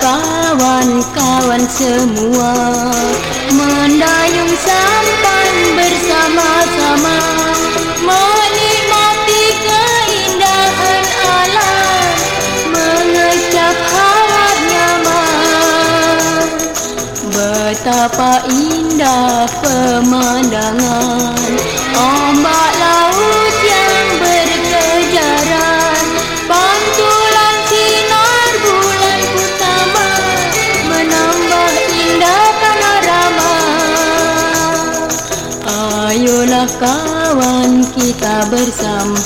kawan-kawan semua. Mendayung sampan bersama-sama. Menikmati keindahan alam. Mengecap harap nyaman. Betapa indah pemandangan. Ombak laut kawan kita bersampai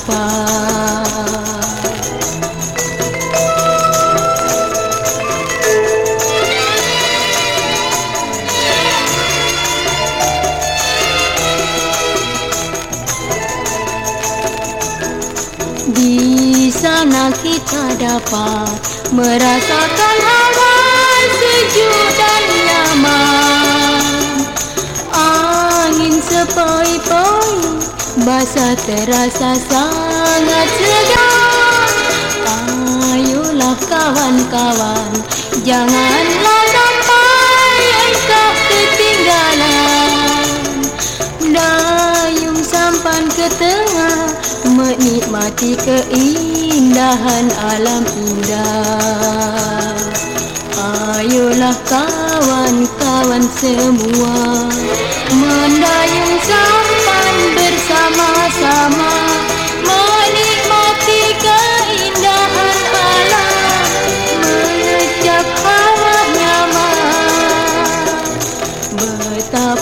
Di sana kita dapat merasakan hawa sejuk basah terasa sangat segar. Ayolah kawan-kawan janganlah sampai engkau ketinggalan. Dayung sampan ke tengah menikmati keindahan alam indah. Ayolah kawan-kawan semua Mendayung sampan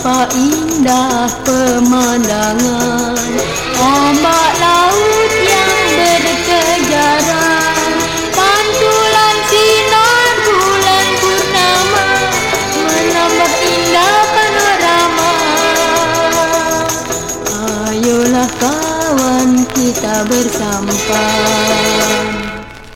Betapa indah pemandangan. Ombak laut yang berkejaran. Pantulan sinar bulan purnama Menambah indah panorama. Ayolah kawan kita bersampai.